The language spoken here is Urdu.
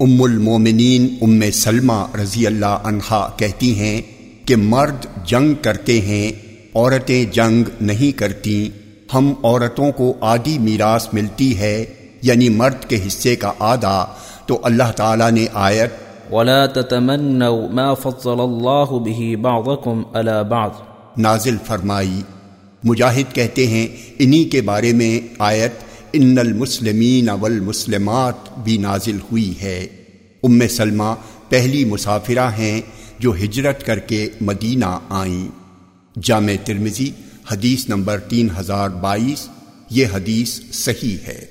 ام المومنین ام سلمہ رضی اللہ عنہا کہتی ہیں کہ مرد جنگ کرتے ہیں عورتیں جنگ نہیں کرتی۔ ہم عورتوں کو آدھی میراث ملتی ہے یعنی مرد کے حصے کا آدھا تو اللہ تعالیٰ نے آیت ولا تتمنوا ما فضل الله به بعضكم على بعض۔ نازل فرمائی۔ مجاہد کہتے ہیں انہی کے بارے میں آیت ان المسلمین والمسلمات بھی نازل ہوئی ہے۔ ام سلمہ پہلی مسافرہ ہیں جو ہجرت کر کے مدینہ آئیں۔ جامع ترمزی حدیث نمبر تین ہزار بائیس، یہ حدیث صحیح ہے۔